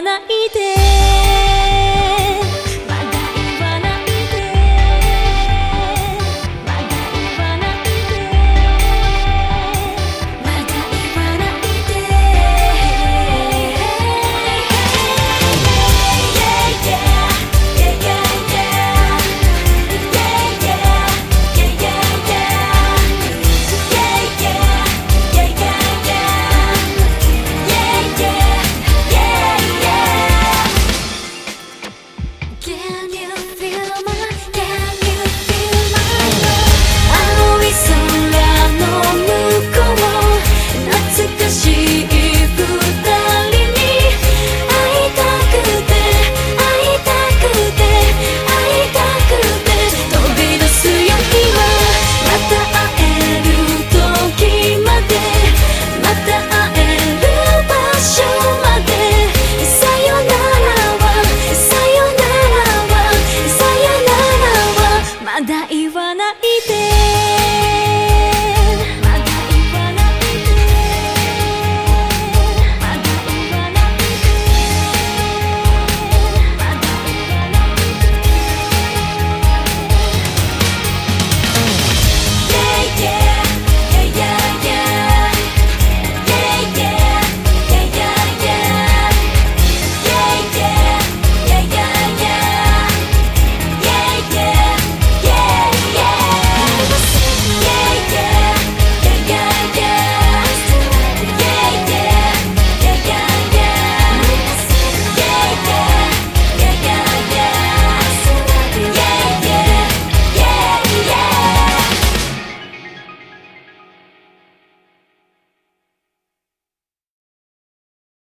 ないで again.